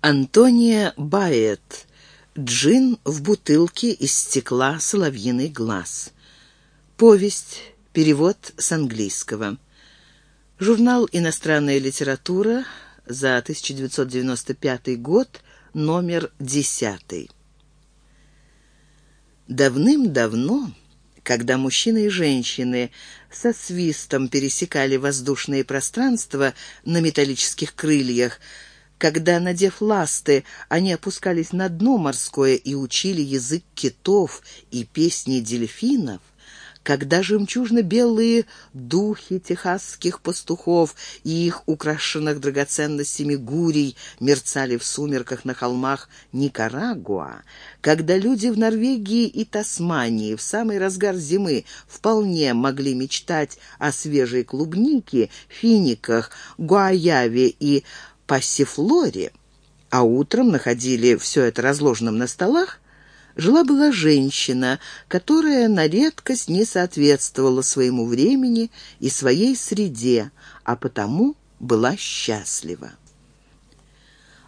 Антония Баэт. Джин в бутылке из стекла «Соловьиный глаз». Повесть. Перевод с английского. Журнал «Иностранная литература» за 1995 год, номер 10. Давным-давно, когда мужчины и женщины со свистом пересекали воздушные пространства на металлических крыльях, когда, надев ласты, они опускались на дно морское и учили язык китов и песни дельфинов, когда жемчужно-белые духи техасских пастухов и их украшенных драгоценностями гурий мерцали в сумерках на холмах Никарагуа, когда люди в Норвегии и Тасмании в самый разгар зимы вполне могли мечтать о свежей клубнике, финиках, гуаяве и пассифлоре, а утром находили все это разложенным на столах, жила-была женщина, которая на редкость не соответствовала своему времени и своей среде, а потому была счастлива.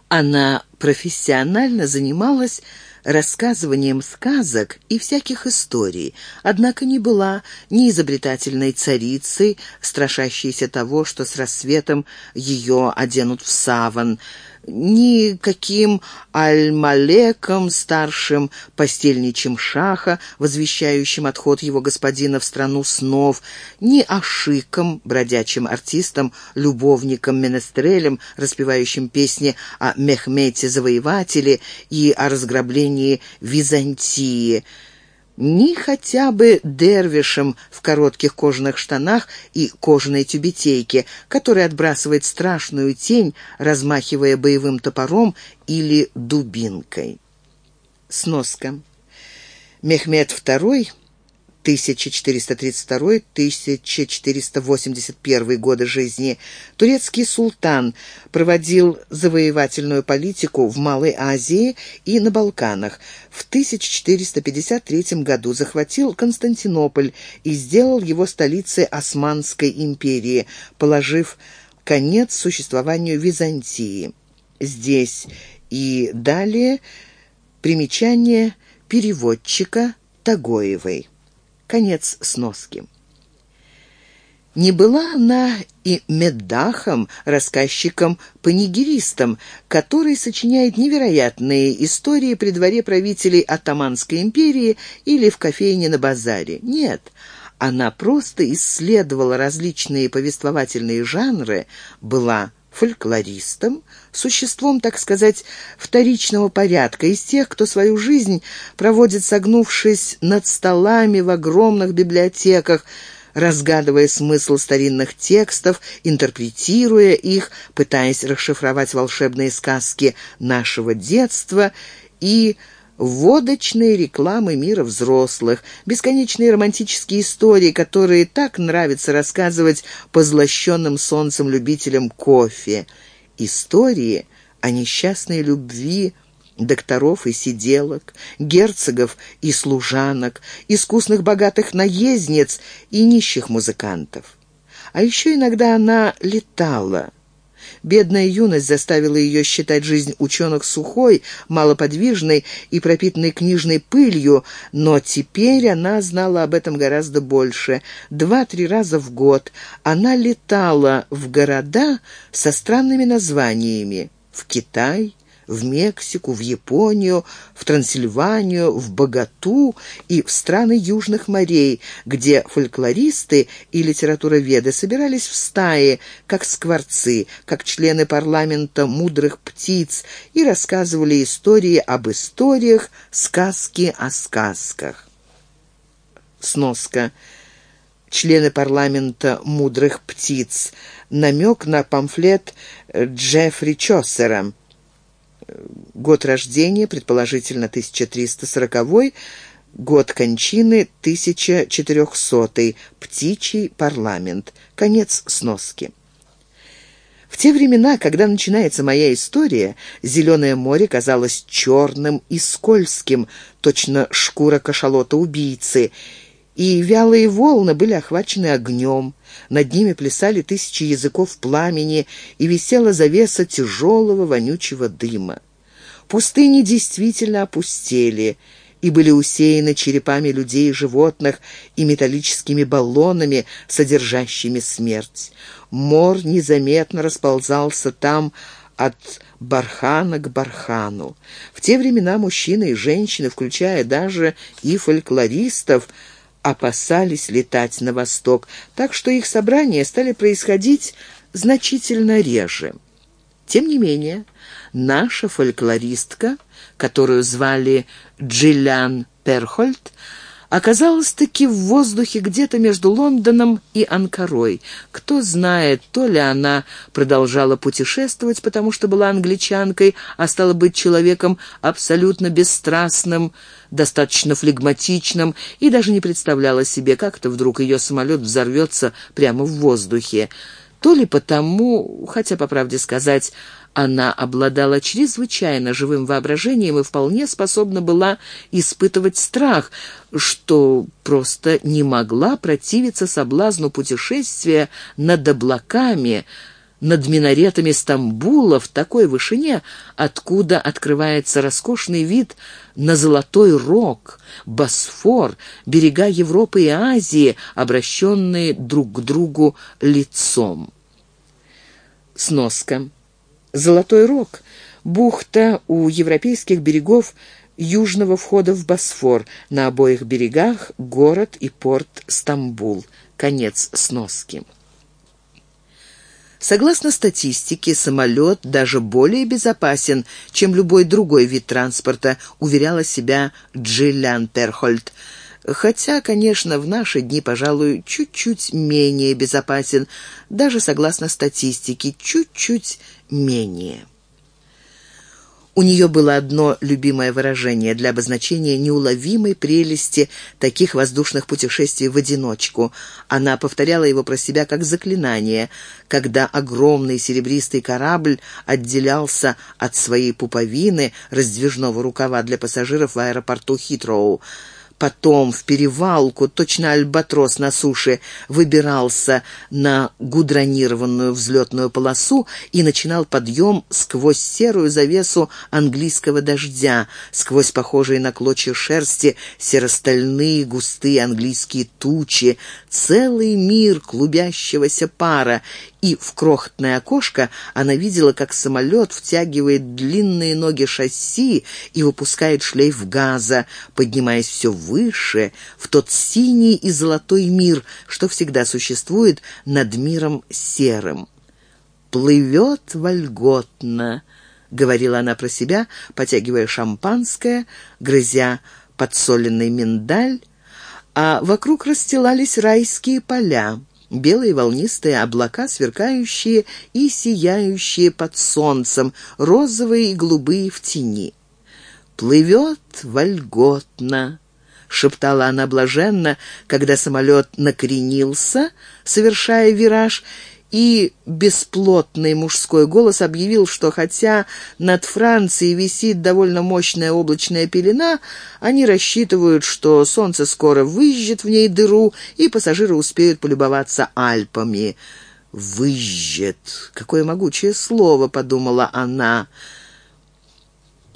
Она профессионально занималась рассказыванием сказок и всяких историй, однако не была ни изобретательной царицей, страшащейся того, что с рассветом ее оденут в саван, ни каким аль-малеком, старшим постельничем шаха, возвещающим отход его господина в страну снов, ни ашиком, бродячим артистом, любовником, менестрелем, распевающим песни о Мехмете-завоевателе и о разграблении Византии — ни хотя бы дервишем в коротких кожаных штанах и кожаной тюбетейке, который отбрасывает страшную тень, размахивая боевым топором или дубинкой. Сноска. Мехмед II 1432-1481 годы жизни, турецкий султан проводил завоевательную политику в Малой Азии и на Балканах. В 1453 году захватил Константинополь и сделал его столицей Османской империи, положив конец существованию Византии. Здесь и далее примечание переводчика Тагоевой. Конец сноски. Не была она и меддахом, рассказчиком-панигеристом, который сочиняет невероятные истории при дворе правителей Атаманской империи или в кофейне на базаре. Нет, она просто исследовала различные повествовательные жанры, была фольклористом, существом, так сказать, вторичного порядка, из тех, кто свою жизнь проводит согнувшись над столами в огромных библиотеках, разгадывая смысл старинных текстов, интерпретируя их, пытаясь расшифровать волшебные сказки нашего детства и водочные рекламы мира взрослых, бесконечные романтические истории, которые так нравится рассказывать позлощенным солнцем любителям кофе. Истории о несчастной любви докторов и сиделок, герцогов и служанок, искусных богатых наездниц и нищих музыкантов. А еще иногда она летала – Бедная юность заставила ее считать жизнь ученых сухой, малоподвижной и пропитанной книжной пылью, но теперь она знала об этом гораздо больше. Два-три раза в год она летала в города со странными названиями. В Китай, в Мексику, в Японию, в Трансильванию, в Богату и в страны южных морей, где фольклористы и литературоведы собирались в стаи, как скворцы, как члены парламента мудрых птиц, и рассказывали истории об историях, сказки о сказках. Сноска. Члены парламента мудрых птиц. Намек на памфлет Джеффри Чосера Год рождения, предположительно, 1340 год кончины 1400 птичий парламент. Конец сноски. В те времена, когда начинается моя история, Зеленое море казалось черным и скользким, точно шкура кашалота-убийцы, и вялые волны были охвачены огнем. Над ними плясали тысячи языков пламени, и висела завеса тяжелого вонючего дыма. Пустыни действительно опустели и были усеяны черепами людей и животных и металлическими баллонами, содержащими смерть. Мор незаметно расползался там от бархана к бархану. В те времена мужчины и женщины, включая даже и фольклористов, опасались летать на восток, так что их собрания стали происходить значительно реже. Тем не менее, наша фольклористка, которую звали Джиллян Перхольд, оказалась-таки в воздухе где-то между Лондоном и Анкарой. Кто знает, то ли она продолжала путешествовать, потому что была англичанкой, а стала быть человеком абсолютно бесстрастным, достаточно флегматичным и даже не представляла себе, как-то вдруг ее самолет взорвется прямо в воздухе. То ли потому, хотя, по правде сказать, она обладала чрезвычайно живым воображением и вполне способна была испытывать страх, что просто не могла противиться соблазну путешествия над облаками, над минаретами Стамбула в такой вышине, откуда открывается роскошный вид на Золотой Рог, Босфор, берега Европы и Азии, обращенные друг к другу лицом. Сноска. Золотой Рог — бухта у европейских берегов южного входа в Босфор, на обоих берегах город и порт Стамбул. Конец сноски. Согласно статистике, самолет даже более безопасен, чем любой другой вид транспорта, уверяла себя Джиллиан Перхольд. Хотя, конечно, в наши дни, пожалуй, чуть-чуть менее безопасен, даже согласно статистике, чуть-чуть менее. У нее было одно любимое выражение для обозначения неуловимой прелести таких воздушных путешествий в одиночку. Она повторяла его про себя как заклинание, когда огромный серебристый корабль отделялся от своей пуповины раздвижного рукава для пассажиров в аэропорту Хитроу. Потом в перевалку, точно альбатрос на суше, выбирался на гудронированную взлетную полосу и начинал подъем сквозь серую завесу английского дождя, сквозь похожие на клочья шерсти серостальные густые английские тучи, целый мир клубящегося пара, и в крохотное окошко она видела, как самолет втягивает длинные ноги шасси и выпускает шлейф газа, поднимаясь все выше, в тот синий и золотой мир, что всегда существует над миром серым. «Плывет вольготно», — говорила она про себя, потягивая шампанское, грызя подсоленный миндаль, а вокруг расстилались райские поля белые волнистые облака, сверкающие и сияющие под солнцем, розовые и голубые в тени. «Плывет вольготно», — шептала она блаженно, когда самолет накренился, совершая вираж, и бесплотный мужской голос объявил, что хотя над Францией висит довольно мощная облачная пелена, они рассчитывают, что солнце скоро выжжет в ней дыру, и пассажиры успеют полюбоваться Альпами. «Выжжет! Какое могучее слово!» — подумала она —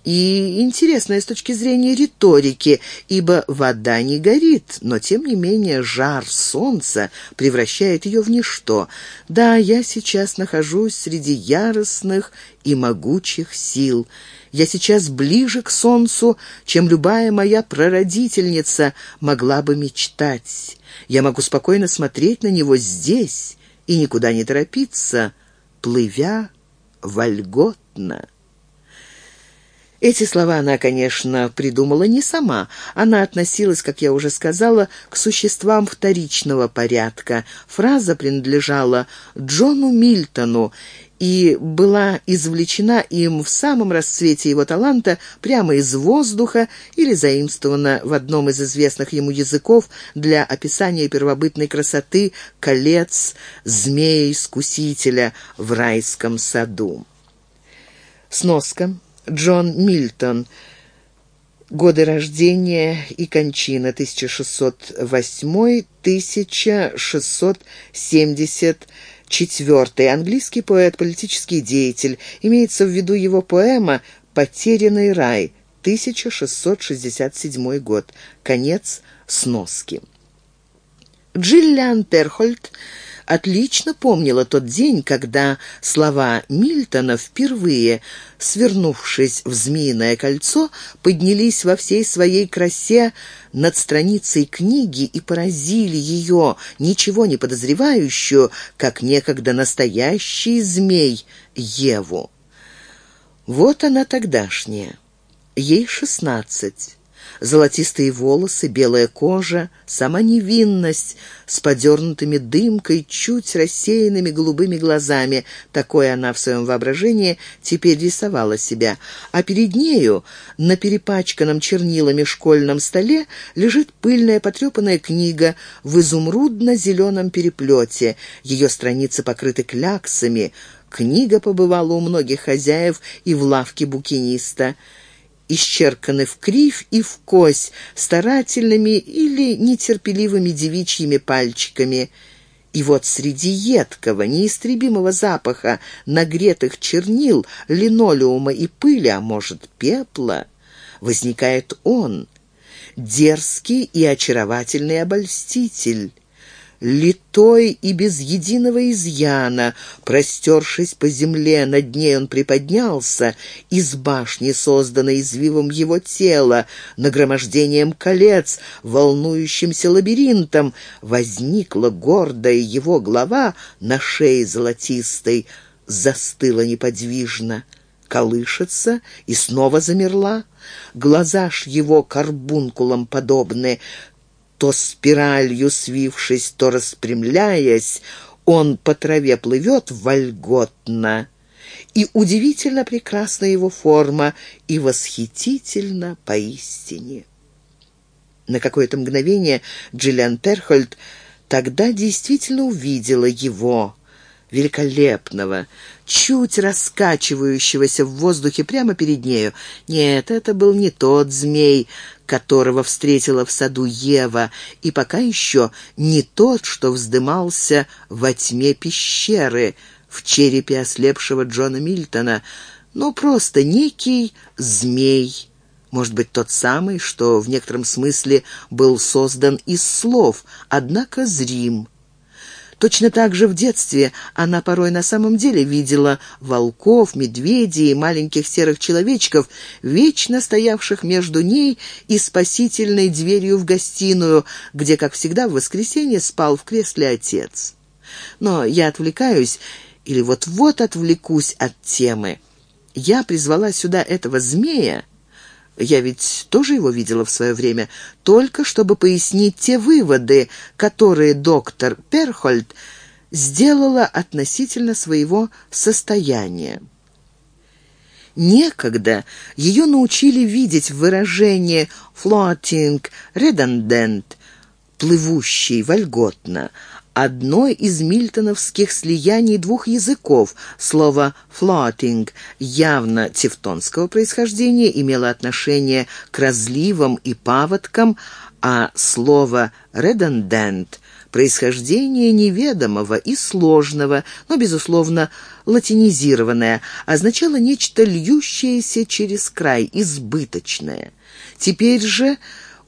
и интересная с точки зрения риторики, ибо вода не горит, но тем не менее жар солнца превращает ее в ничто. Да, я сейчас нахожусь среди яростных и могучих сил. Я сейчас ближе к солнцу, чем любая моя прародительница могла бы мечтать. Я могу спокойно смотреть на него здесь и никуда не торопиться, плывя вольготно. Эти слова она, конечно, придумала не сама. Она относилась, как я уже сказала, к существам вторичного порядка. Фраза принадлежала Джону Мильтону и была извлечена им в самом расцвете его таланта прямо из воздуха или заимствована в одном из известных ему языков для описания первобытной красоты колец змея-искусителя в райском саду. Сноска. Джон Мильтон. Годы рождения и кончины 1608-1674. Английский поэт, политический деятель. Имеется в виду его поэма «Потерянный рай», 1667 год. Конец сноски. Джиллиан Перхольд отлично помнила тот день, когда слова Мильтона впервые, свернувшись в змеиное кольцо, поднялись во всей своей красе над страницей книги и поразили ее, ничего не подозревающую, как некогда настоящий змей Еву. Вот она тогдашняя. Ей шестнадцать золотистые волосы, белая кожа, сама невинность с подернутыми дымкой, чуть рассеянными голубыми глазами. Такое она в своем воображении теперь рисовала себя. А перед нею на перепачканном чернилами школьном столе лежит пыльная потрепанная книга в изумрудно-зеленом переплете. Ее страницы покрыты кляксами. Книга побывала у многих хозяев и в лавке букиниста исчерканы в кривь и в кось старательными или нетерпеливыми девичьими пальчиками. И вот среди едкого, неистребимого запаха нагретых чернил, линолеума и пыли, а может, пепла, возникает он, дерзкий и очаровательный обольститель, литой и без единого изъяна, простершись по земле, над ней он приподнялся, из башни, созданной извивом его тела, нагромождением колец, волнующимся лабиринтом, возникла гордая его глава на шее золотистой, застыла неподвижно колышется и снова замерла. Глаза ж его карбункулам подобны, то спиралью свившись, то распрямляясь, он по траве плывет вольготно. И удивительно прекрасна его форма, и восхитительно поистине. На какое-то мгновение Джиллиан Перхольд тогда действительно увидела его, великолепного, чуть раскачивающегося в воздухе прямо перед нею. Нет, это был не тот змей, которого встретила в саду Ева, и пока еще не тот, что вздымался во тьме пещеры в черепе ослепшего Джона Мильтона, но просто некий змей, может быть, тот самый, что в некотором смысле был создан из слов, однако зрим. Точно так же в детстве она порой на самом деле видела волков, медведей и маленьких серых человечков, вечно стоявших между ней и спасительной дверью в гостиную, где, как всегда, в воскресенье спал в кресле отец. Но я отвлекаюсь, или вот-вот отвлекусь от темы. Я призвала сюда этого змея, я ведь тоже его видела в свое время, только чтобы пояснить те выводы, которые доктор Перхольд сделала относительно своего состояния. Некогда ее научили видеть выражение «floating redundant» — «плывущий вольготно», одно из мильтоновских слияний двух языков. Слово «floating» явно тевтонского происхождения имело отношение к разливам и паводкам, а слово «redundant» происхождение неведомого и сложного, но, безусловно, латинизированное, означало нечто льющееся через край, избыточное. Теперь же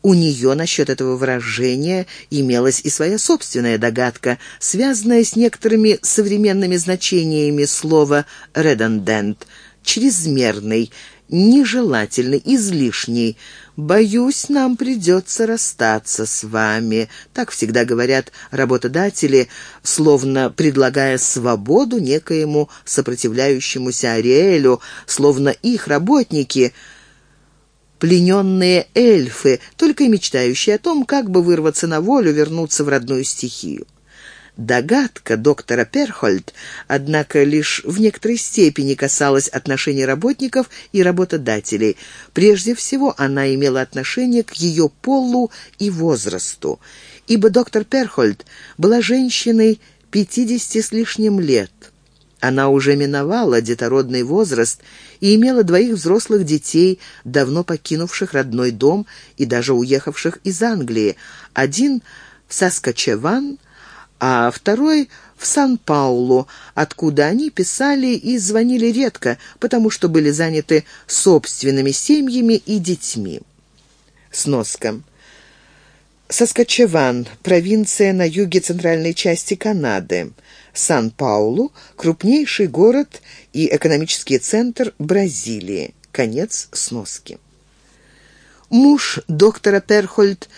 у нее насчет этого выражения имелась и своя собственная догадка, связанная с некоторыми современными значениями слова «redundant» — чрезмерный, нежелательный, излишний. «Боюсь, нам придется расстаться с вами», — так всегда говорят работодатели, словно предлагая свободу некоему сопротивляющемуся Ариэлю, словно их работники — плененные эльфы, только и мечтающие о том, как бы вырваться на волю, вернуться в родную стихию. Догадка доктора Перхольд, однако, лишь в некоторой степени касалась отношений работников и работодателей. Прежде всего, она имела отношение к ее полу и возрасту, ибо доктор Перхольд была женщиной пятидесяти с лишним лет. Она уже миновала детородный возраст и имела двоих взрослых детей, давно покинувших родной дом и даже уехавших из Англии. Один в Саскачеван, а второй в Сан-Паулу, откуда они писали и звонили редко, потому что были заняты собственными семьями и детьми. Сноска. Саскачеван – провинция на юге центральной части Канады. Сан-Паулу – крупнейший город и экономический центр Бразилии. Конец сноски. Муж доктора Перхольд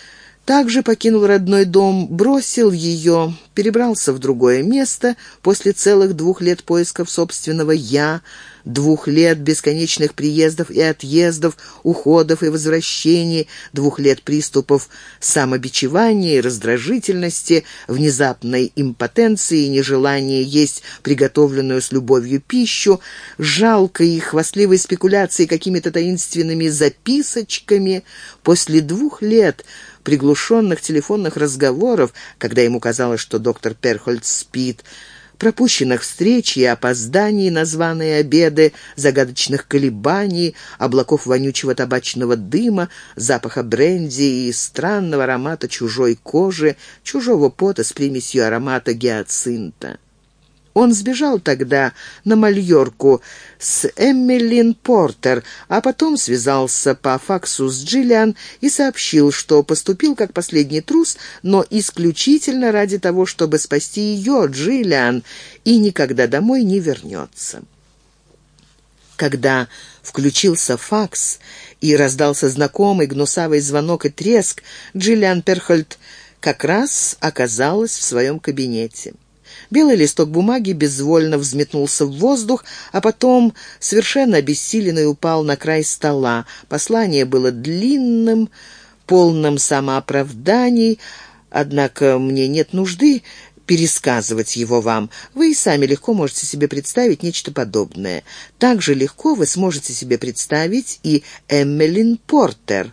также покинул родной дом, бросил ее, перебрался в другое место после целых двух лет поисков собственного «я», двух лет бесконечных приездов и отъездов, уходов и возвращений, двух лет приступов самобичевания и раздражительности, внезапной импотенции и нежелания есть приготовленную с любовью пищу, жалкой и хвастливой спекуляции какими-то таинственными записочками. После двух лет приглушенных телефонных разговоров, когда ему казалось, что доктор Перхольд спит, пропущенных встреч и опозданий на званые обеды, загадочных колебаний, облаков вонючего табачного дыма, запаха бренди и странного аромата чужой кожи, чужого пота с примесью аромата гиацинта. Он сбежал тогда на Мальорку с Эммелин Портер, а потом связался по факсу с Джиллиан и сообщил, что поступил как последний трус, но исключительно ради того, чтобы спасти ее, Джиллиан, и никогда домой не вернется. Когда включился факс и раздался знакомый гнусавый звонок и треск, Джиллиан Перхольд как раз оказалась в своем кабинете. Белый листок бумаги безвольно взметнулся в воздух, а потом, совершенно обессиленный, упал на край стола. Послание было длинным, полным самооправданий, однако мне нет нужды пересказывать его вам. Вы и сами легко можете себе представить нечто подобное. Так же легко вы сможете себе представить и Эммелин Портер.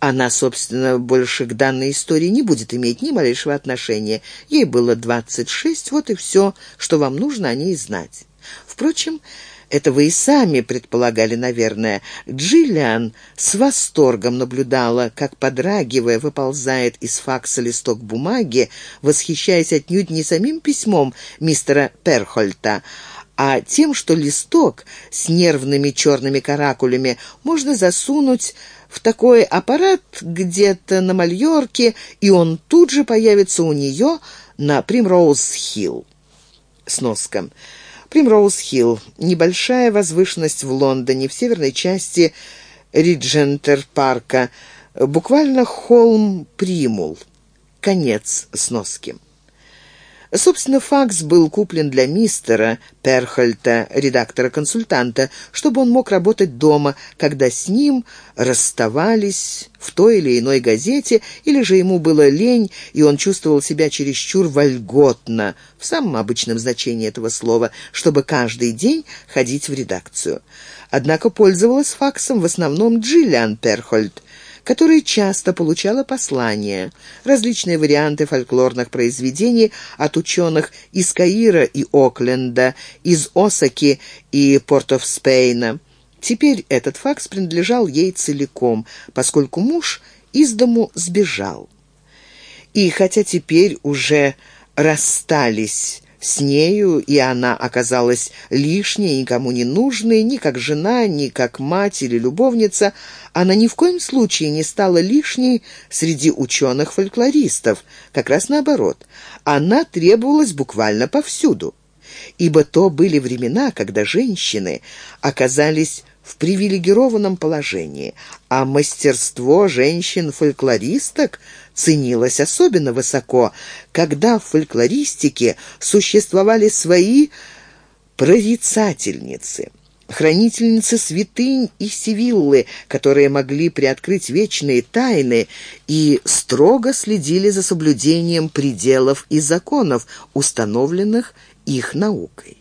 Она, собственно, больше к данной истории не будет иметь ни малейшего отношения. Ей было двадцать шесть, вот и все, что вам нужно о ней знать. Впрочем, это вы и сами предполагали, наверное. Джиллиан с восторгом наблюдала, как, подрагивая, выползает из факса листок бумаги, восхищаясь отнюдь не самим письмом мистера Перхольта, а тем, что листок с нервными черными каракулями можно засунуть в такой аппарат где-то на Мальорке, и он тут же появится у нее на Примроуз-Хилл. Сноска. Примроуз-Хилл – небольшая возвышенность в Лондоне, в северной части Риджентер-парка, буквально холм Примул. Конец сноски. Собственно, факс был куплен для мистера Перхольта, редактора-консультанта, чтобы он мог работать дома, когда с ним расставались в той или иной газете, или же ему было лень, и он чувствовал себя чересчур вольготно, в самом обычном значении этого слова, чтобы каждый день ходить в редакцию. Однако пользовалась факсом в основном Джиллиан Перхольд, которая часто получала послания, различные варианты фольклорных произведений от ученых из Каира и Окленда, из Осаки и Порт-оф-Спейна. Теперь этот факс принадлежал ей целиком, поскольку муж из дому сбежал. И хотя теперь уже расстались с нею, и она оказалась лишней, никому не нужной, ни как жена, ни как мать или любовница, она ни в коем случае не стала лишней среди ученых-фольклористов, как раз наоборот. Она требовалась буквально повсюду. Ибо то были времена, когда женщины оказались в привилегированном положении, а мастерство женщин-фольклористок ценилось особенно высоко, когда в фольклористике существовали свои прорицательницы – хранительницы святынь и сивиллы, которые могли приоткрыть вечные тайны и строго следили за соблюдением пределов и законов, установленных их наукой.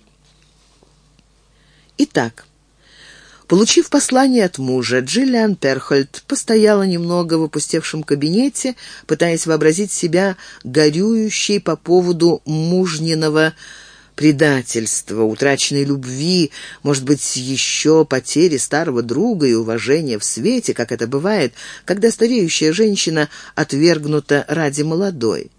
Итак, Получив послание от мужа, Джиллиан Перхольд постояла немного в опустевшем кабинете, пытаясь вообразить себя горюющей по поводу мужниного предательства, утраченной любви, может быть, еще потери старого друга и уважения в свете, как это бывает, когда стареющая женщина отвергнута ради молодой.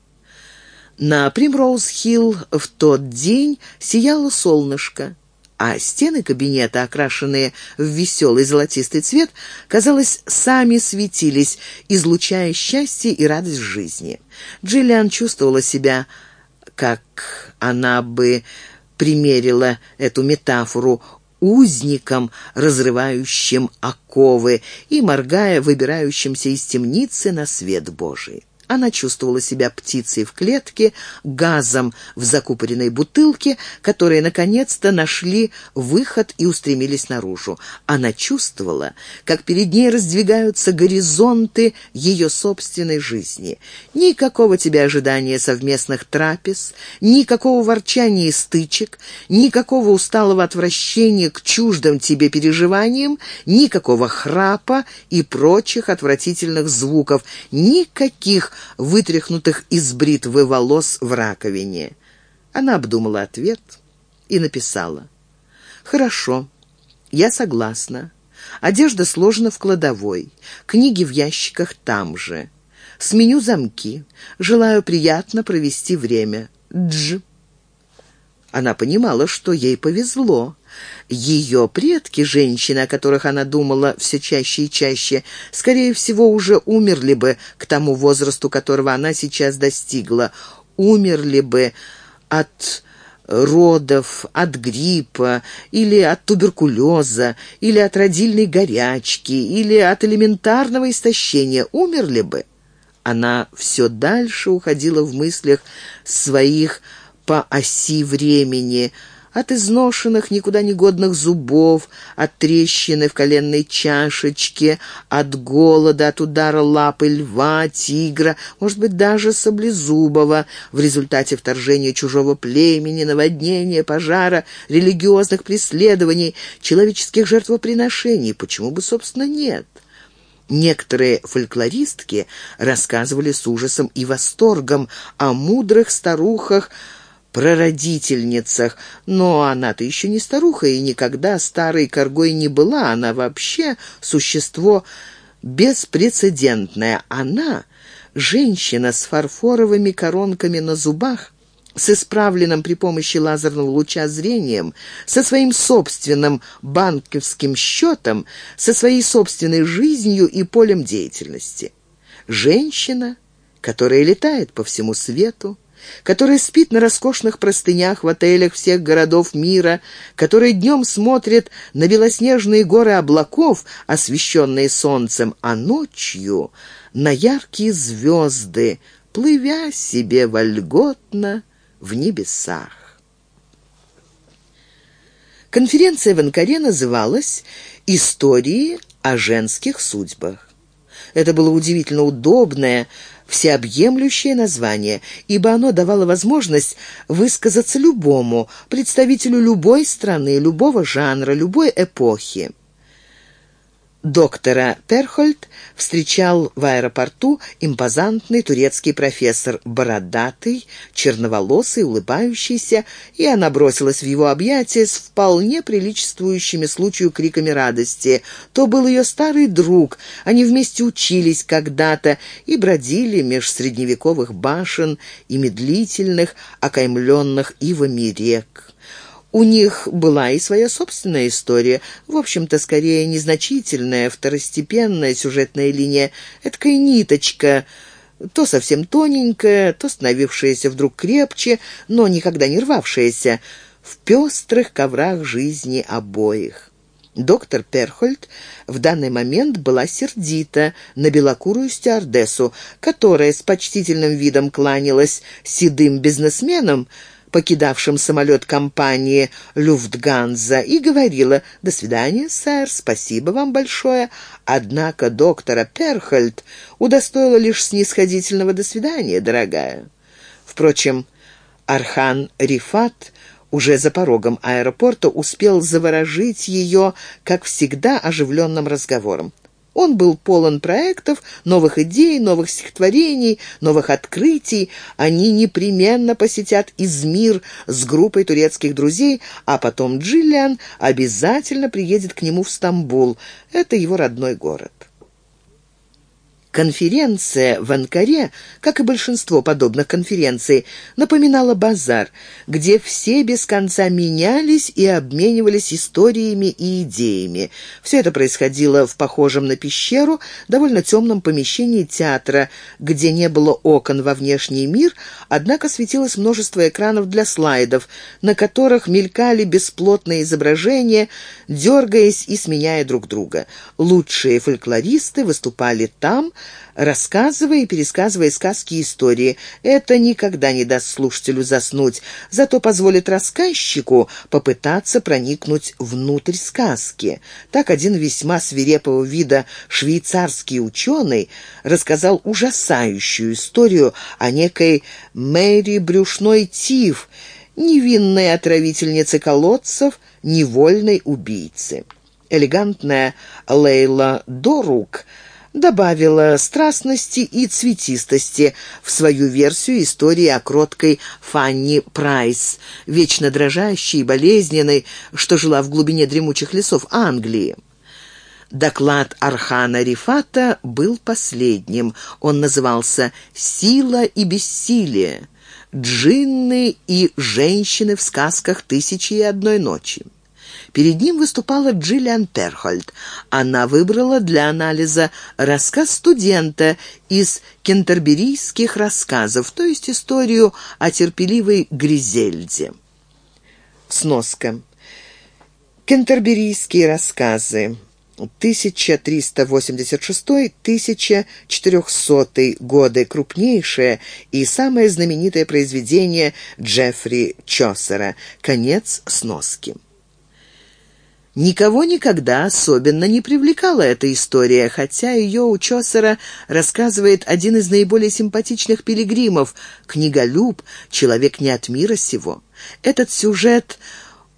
На Примроуз-Хилл в тот день сияло солнышко, а стены кабинета, окрашенные в веселый золотистый цвет, казалось, сами светились, излучая счастье и радость жизни. Джиллиан чувствовала себя как она бы примерила эту метафору, узником, разрывающим оковы и, моргая, выбирающимся из темницы на свет Божий. Она чувствовала себя птицей в клетке, газом в закупоренной бутылке, которые наконец-то нашли выход и устремились наружу. Она чувствовала, как перед ней раздвигаются горизонты ее собственной жизни. Никакого тебе ожидания совместных трапез, никакого ворчания и стычек, никакого усталого отвращения к чуждым тебе переживаниям, никакого храпа и прочих отвратительных звуков, никаких вытряхнутых из бритвы волос в раковине. Она обдумала ответ и написала. «Хорошо, я согласна. Одежда сложена в кладовой, книги в ящиках там же. Сменю замки. Желаю приятно провести время. Дж». Она понимала, что ей повезло. Ее предки, женщины, о которых она думала все чаще и чаще, скорее всего, уже умерли бы к тому возрасту, которого она сейчас достигла. Умерли бы от родов, от гриппа, или от туберкулеза, или от родильной горячки, или от элементарного истощения. Умерли бы. Она все дальше уходила в мыслях своих по оси времени, от изношенных, никуда не годных зубов, от трещины в коленной чашечке, от голода, от удара лапы льва, тигра, может быть, даже саблезубого, в результате вторжения чужого племени, наводнения, пожара, религиозных преследований, человеческих жертвоприношений. Почему бы, собственно, нет? Некоторые фольклористки рассказывали с ужасом и восторгом о мудрых старухах, прародительницах, но она-то еще не старуха и никогда старой коргой не была, она вообще существо беспрецедентное. Она — женщина с фарфоровыми коронками на зубах, с исправленным при помощи лазерного луча зрением, со своим собственным банковским счетом, со своей собственной жизнью и полем деятельности. Женщина, которая летает по всему свету, которая спит на роскошных простынях в отелях всех городов мира, которая днем смотрит на белоснежные горы облаков, освещенные солнцем, а ночью на яркие звезды, плывя себе вольготно в небесах. Конференция в Анкаре называлась «Истории о женских судьбах». Это было удивительно удобное, всеобъемлющее название, ибо оно давало возможность высказаться любому, представителю любой страны, любого жанра, любой эпохи. Доктора Перхольд встречал в аэропорту импозантный турецкий профессор, бородатый, черноволосый, улыбающийся, и она бросилась в его объятия с вполне приличествующими случаю криками радости. То был ее старый друг, они вместе учились когда-то и бродили меж средневековых башен и медлительных, окаймленных ивами рек. У них была и своя собственная история, в общем-то, скорее незначительная, второстепенная сюжетная линия, эткая ниточка, то совсем тоненькая, то становившаяся вдруг крепче, но никогда не рвавшаяся, в пестрых коврах жизни обоих. Доктор Перхольд в данный момент была сердита на белокурую стюардессу, которая с почтительным видом кланялась седым бизнесменам, покидавшим самолет компании «Люфтганза», и говорила «До свидания, сэр, спасибо вам большое». Однако доктора Перхольд удостоила лишь снисходительного «До свидания, дорогая». Впрочем, Архан Рифат уже за порогом аэропорта успел заворожить ее, как всегда, оживленным разговором. Он был полон проектов, новых идей, новых стихотворений, новых открытий. Они непременно посетят Измир с группой турецких друзей, а потом Джиллиан обязательно приедет к нему в Стамбул. Это его родной город. Конференция в Анкаре, как и большинство подобных конференций, напоминала базар, где все без конца менялись и обменивались историями и идеями. Все это происходило в похожем на пещеру, довольно темном помещении театра, где не было окон во внешний мир, однако светилось множество экранов для слайдов, на которых мелькали бесплотные изображения, дергаясь и сменяя друг друга. Лучшие фольклористы выступали там, рассказывая и пересказывая сказки и истории. Это никогда не даст слушателю заснуть, зато позволит рассказчику попытаться проникнуть внутрь сказки. Так один весьма свирепого вида швейцарский ученый рассказал ужасающую историю о некой Мэри Брюшной Тиф, невинной отравительнице колодцев, невольной убийцы. Элегантная Лейла Дорук – добавила страстности и цветистости в свою версию истории о кроткой Фанни Прайс, вечно дрожащей и болезненной, что жила в глубине дремучих лесов Англии. Доклад Архана Рифата был последним. Он назывался «Сила и бессилие. Джинны и женщины в сказках «Тысячи и одной ночи». Перед ним выступала Джиллиан Перхольд. Она выбрала для анализа рассказ студента из кентерберийских рассказов, то есть историю о терпеливой Гризельде. Сноска. Кентерберийские рассказы. 1386-1400 годы крупнейшее и самое знаменитое произведение Джеффри Чосера. Конец сноски. Никого никогда особенно не привлекала эта история, хотя ее у Чосера рассказывает один из наиболее симпатичных пилигримов, книголюб, человек не от мира сего. Этот сюжет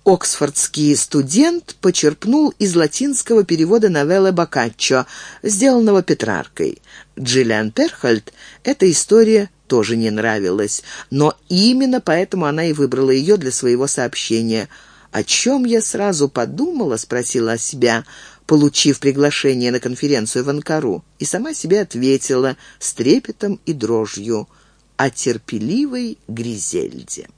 оксфордский студент почерпнул из латинского перевода новеллы Боккаччо, сделанного Петраркой. Джиллиан Перхольд эта история тоже не нравилась, но именно поэтому она и выбрала ее для своего сообщения – «О чем я сразу подумала?» — спросила себя, получив приглашение на конференцию в Анкару, и сама себе ответила с трепетом и дрожью о терпеливой Гризельде.